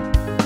Amen.